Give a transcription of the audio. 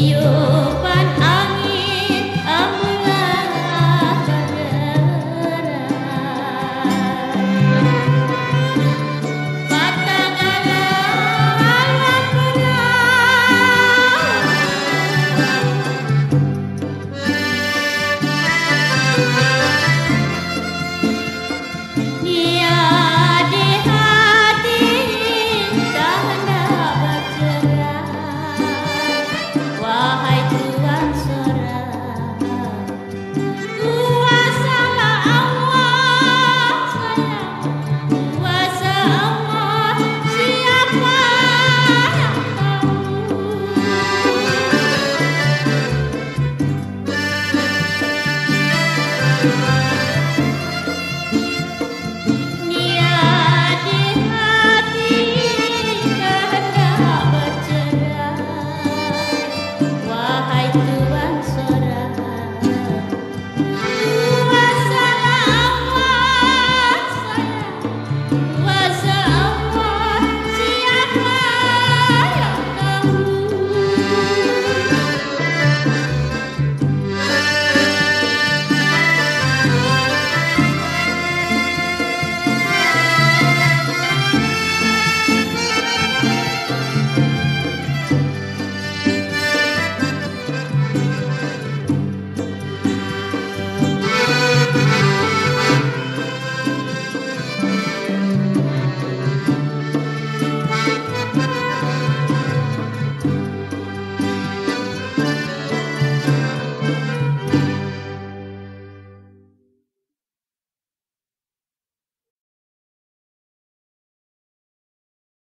you